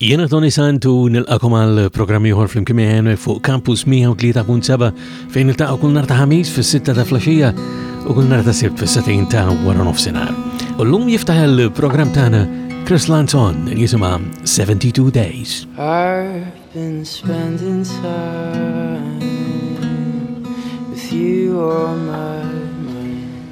Jiena Tony Sant u nilqakom għal programm ieħor flimkien miegħi fuq Campus 103.7 fejn niltaqgħu kull nhar ta' ħamis fis-sitta ta' flaxija u kull nhar ta' sibt fis-satin ta' wara nofsinhar. U llum jiftaħ il-programm tagħna Chris Lanzon jisimha 72 Days. I've been spending time with you all night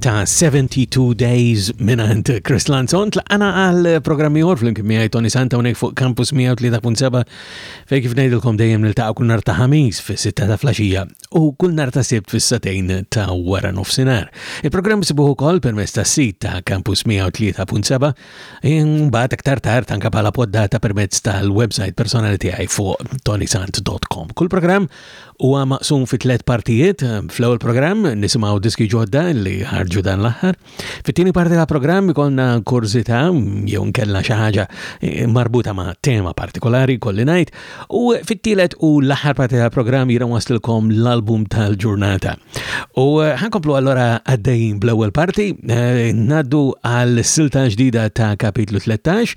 ta' 72 Days minant Chris Lanzon. Tlaqana għal programmi għor fl-imkien miħaj Tony Santa unek fuq Campus 103.7 fej kif nejdilkom dejjem nil-taqa kull nar ta' ħamis fi sitta ta' flasġija u kull nar ta' sibt fis satejn ta' wara nofsinar. Il-programm sibuħu kol permess ta' sit ta' Campus 103.7 bat aktar tar tanka pala poddata permezz tal-website personali tiegħi fuq tonisant.com. Kull programm Huwa maqsum fi tliet partijiet. Fl-ewwel programm nisimgħu diski ġodda li ħarġu dan l-aħħar. Fit-tieni parti ta' programm ikollna kurzità jew nkella xi ħaġa eh, marbuta ma' tema partikolari kolli ngħid u fit-tielet u l-aħħar parti ta' programm jiena waslilkom l-album tal-ġurnata. U eh, ħankomplu allora għaddejjin bl-ewwel parti, eh, ngħaddu għal silta ġdida ta' kapitlu 13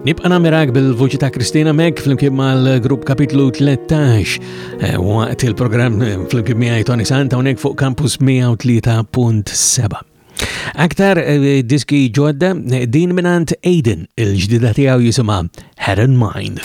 Nibqa' namirak bil-vuċi ta' Kristina Mek flimkien mal-grupp kapitlu 13 eh, waqt il-programm eh, flimkien miegħi Tony Santa hawnhekk fuq Campus 103.7. Aktar eh, diski ġodda din minant Aiden il-ġdida tiegħu jisimha Head in Mind.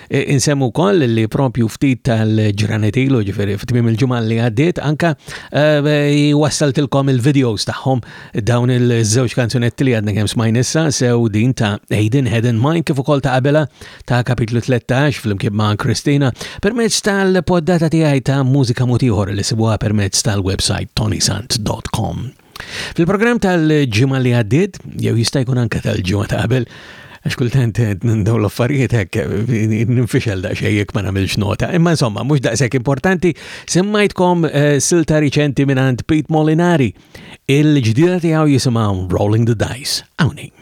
E, insemmu wkoll li propju ftit tal-ġranet ilu ġifieri f'tmiem il-ġimgħa li għaddiet anka e, wassaltilkom il-videos tagħhom dawn il-żewġ kanzunetti li għadna kemm smajn issa sew din ta' Aiden Head in Mind kif ukoll ta' qabela ta' kapitlu 13 flimkien ma' Kristina permezz tal-poddata tiegħi ta' mużika mutiħor li sibuha permezz tal-website tonisant.com. Fil-programm tal-ġimgħa li għaddiet, jew jista' jkun anke tal-ġimgħa ta' qabel, għax kultant eh, dawn l-affarijiet hekk eh, ninfixel daqsxejn jekk ma nagħmilx nota. Imma insomma, mhux daqshekk importanti, semmajtkom eh, silta riċenti minn Pete Molinari. Il-ġdida tiegħu jisimgħu Rolling the Dice. Hawnhekk.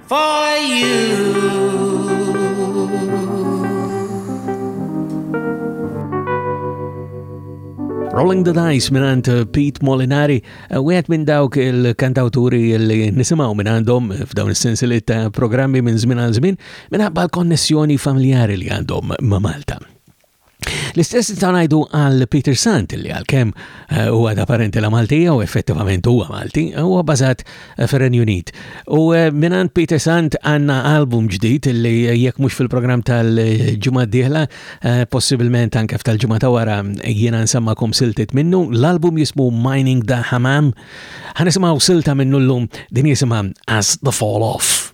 for Rolling the Dice minant Pete Molinari, eh, wieħed minn dawk il-kantawturi li nisimaw minn għandhom f'dawn is-sensili ta' programmi minn żmien għal żmien minħabba l-konnessjoni familjari li għandhom ma' Malta. L-istess ta' ngħidu għal Peter Sant li għalkemm eh, huwa ta' parentela Maltija u effettivament huwa Malti, huwa bażat eh, fir-Renju Unit. U eh, minant Peter Sant għandna album ġdid li jekk mhux fil-programm tal-ġimgħa d-dieħla, possibilment anke f'tal-ġimgħa ta' wara jiena nsemmakom siltit minnu, l-album jismu Mining the Hamam. Ħanisimgħu silta minnu llum din jisimha As the Fall Off.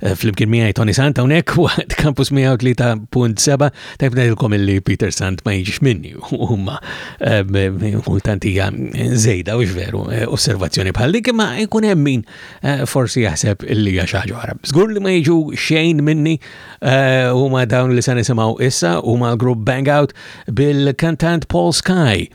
Eh, flimkien miegħi Tony Sant hawnhekk waqt Campus 103.7 tajb ngħidilkom illi Peter Sant ma jiġix minni huma eh, kultant hija żejda u veru eh, osservazzjoni bħal dik imma jkun hemm min forsi jaħseb illi hija xi ħaġa oħra. Żgur li ma jiġu xejn minni huma dawn li se nisimgħu issa huma l-grupp Bang Out bil-kantant Paul Sky.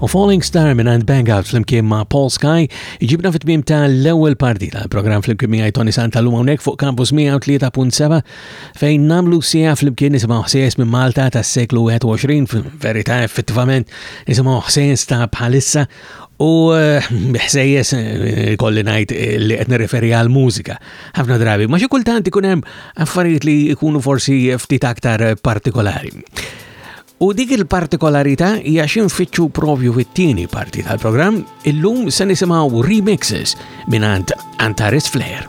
U Falling Star minn għand Bang Out flimkien ma' Paul Sky iġibna fit tmim ta' l-ewwel parti tal-programm flimkien miegħi Tony Santa l-lum hawnhekk fuq Campus 103.7 fejn namlu sija flimkien nisimgħu ħsies minn Malta tas-seklu 21 fil-verità effettivament nisimgħu ħsies ta' bħalissa u eh, ħsejjes eh, kolli ngħid eh, li qed nirreferi għal mużika ħafna drabi, ma xi kultant ikun hemm affarijiet li jkunu forsi ftit aktar partikolari. U dik il-partikolarità hija xi nfittxu propju fit-tieni parti tal-programm, illum se nisimgħu remixes minn Antares Flair.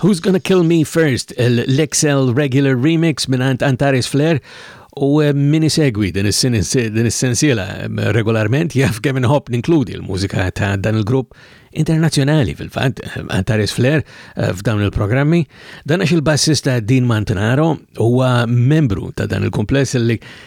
Who's Gonna Kill Me First, l-XL Regular Remix minant Antares Flair, u eh, min isegwi din is-sensiela eh, regolarment jaf kemm inħobb ninkludi l-mużika ta' dan il-grupp internazzjonali fil-fatt eh, Antares Flair f'dawn il-programmi. Dan għax il-bassista Dean Mantanaro huwa membru ta' dan il-kumpless li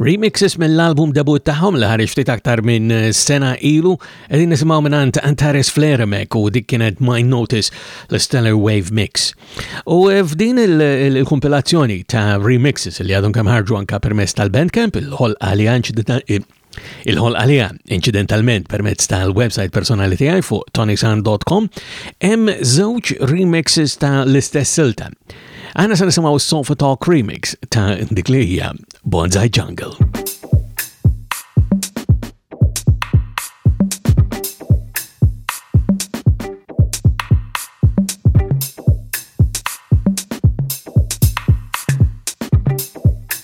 Remixes mill-album debut tagħhom li ħareġ ftit aktar minn eh, sena ilu qegħdin nisimgħu mingħand Antares Flaremek u dik kienet My Notice l-Stellar Wave Mix. U eh, f'din il-kompilazzjoni ta' remixes li għadhom kemm ħarġu anka permess tal-Bandcamp, il-ħolqa li il-ħolqa liha incidentalment permezz tal-website personali tiegħi fuq tonisan.com hemm żewġ remixes ta' l-istess silta. Għana se nisimgħu s-Sofa Talk remix ta' dik li hija Bonsai Jungle.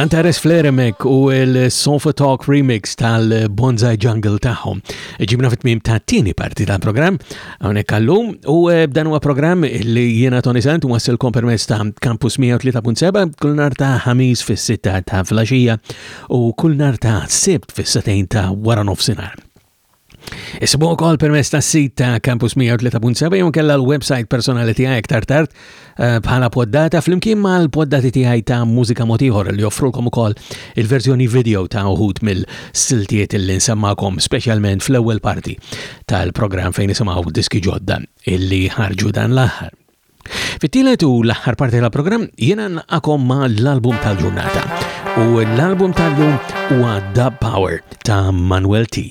L-Antares Fleremek u l-Sofa Talk Remix tal-Bonsai Jungle tagħhom. Ġibna fit-tmim ta' tieni parti tal-programm Għonek għallum, u eh, b'dan huwa programm li jiena Tony Sant wassilkom permezz ta' Campus 103.7 kull nar ta' ħamis fis-sitta ta' flaxija u kull nar ta' sibt fis-setejn ta' wara nofsinhar. Isibu wkoll permezz tas-sit ta' Campus 103.7 jew kella l-website personali tiegħi iktar tard Eh, bħala poddata flimkien ma' l-poddati tiegħi ta' mużika motiħor li joffrulkom ukoll il-verżjoni video ta' uħud mill-siltiet li nsemmakom speċjalment fl-ewwel parti tal-programm fejn nisimgħu diski ġodda illi ħarġu dan l-aħħar. Fit-tielet u l-aħħar parti tal-programm jiena naqakom ma' l-album tal-ġurnata u l-album tal-lum huwa The Power ta' Manuel T.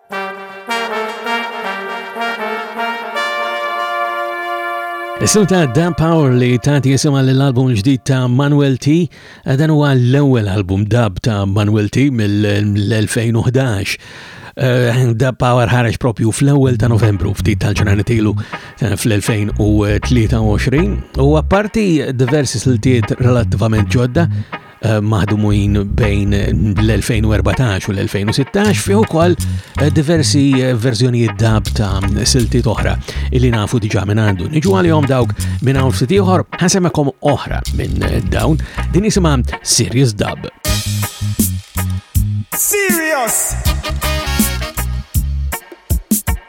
Issu ta' Dan Power li ta' jisima l-album ġdid ta' Manuel T. Dan huwa l-ewwel album dab ta' Manuel T mill-2011. Eh, dab Power ħareġ propju fl-ewwel ta' Novembru ftit tal-ġranet ilu eh, fl-2023 u apparti diversi siltiet relattivament ġodda maħdumuin bejn l-2014 u l-2016 fih ukoll eh, diversi eh, verżjonijiet dab ta' siltiet oħra illi nafu diġà minn għandu. Niġu għalihom dawk minn hawn ftit ieħor ħasemekom oħra minn eh, dawn din isimha Serious Dub. Serious!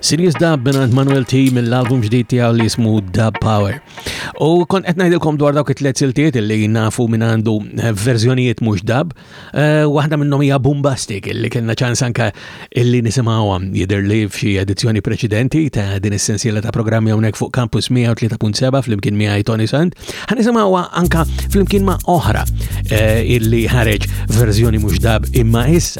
Series Dub minn Manuel T mill-album ġdid tiegħu li jismu Dub Power. U kont qed ngħidilkom dwar dawk it-tliet siltiet li nafu minn għandu eh, verżjonijiet mhux dub. Eh, waħda minnhom hija Bombastic li kellna ċans anke illi nisimgħuha jidher li f'xi edizzjoni preċedenti ta' din is-sensiela ta' programmi hawnhekk fuq Campus 103.7 flimkien miegħi Tony Sand. Ħa nisimgħuha anke flimkien ma' oħra eh, illi ħareġ verżjoni mhux dub imma issa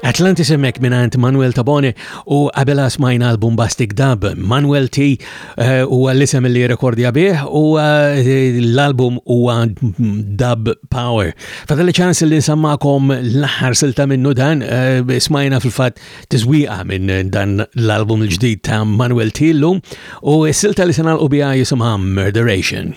Atlantis hemmhekk mingħand Manuel Tabone u qabela smajna album Bastic Dub. Manuel T eh, huwa l-isem li rekordja bih u eh, l-album huwa Dub Power. Fadalli ċans li nsammakom l-aħħar silta minnu dan eh, smajna fil-fatt tiżwieqa minn dan l-album l-ġdid ta' Manuel T llum u s-silta li se nagħlqu biha jisimha Murderation.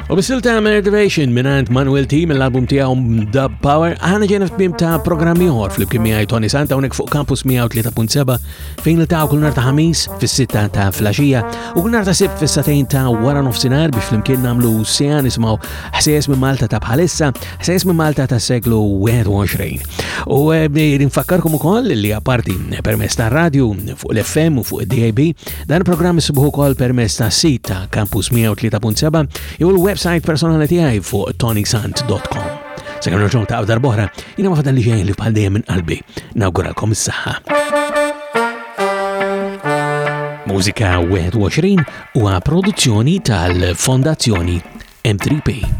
U bis-silta ta' Murderation minant Manuel T mill-album tiegħu Dub Power għana ġena f'tmim ta' programmi oħor fl-ibkim miegħi Tony Santa unek fuq Campus 103.7 fejn li ta' kull nar ta' ħamis fis-sitta ta' flaxija u kull nar ta' sibt fis-satejn ta' wara nofsinhar biex flimkien nagħmlu sejja nisimgħu ħsejjes minn Malta ta' bħalissa, ħsejjes minn Malta ta' seklu 21. U eh, rinfakkarkom ukoll li apparti permess ta' radio fuq l-FM u fuq id-DAB Dan il-programm isibuh ukoll permezz ta' sit ta' Campus 103.7 jew il-website personali tiegħi fuq tonysant.com. Se kemm nerġgħu ta' dar boħra, jiena ma fadal li xejn li bħal dejjem minn qalbi. Nawguralkom is-saħħa. Mużika 21 huwa produzzjoni tal-Fondazzjoni M3P.